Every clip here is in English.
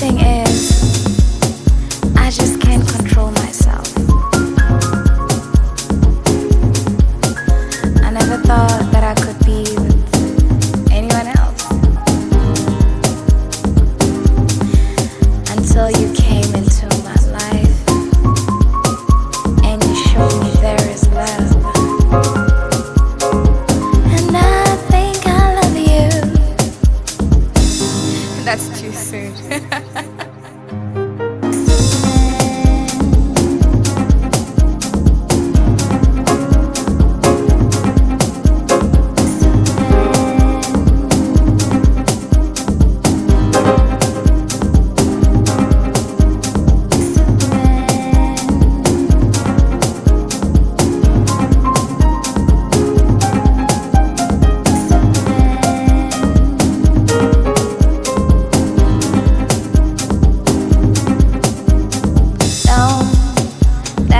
thing is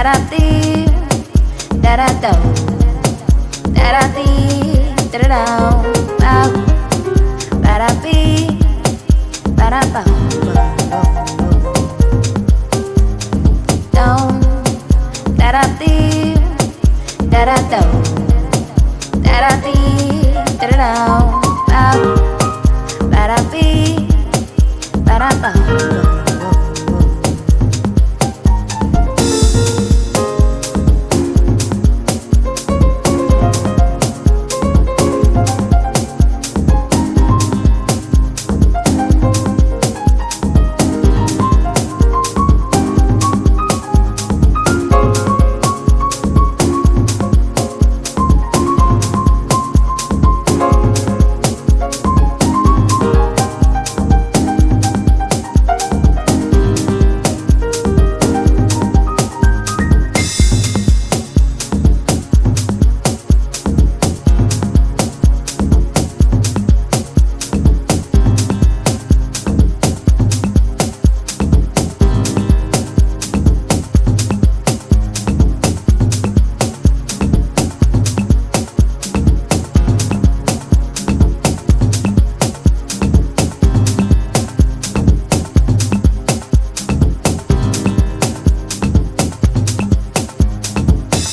Da da di, da da do, da da di, da da do, do, da da di, da da do.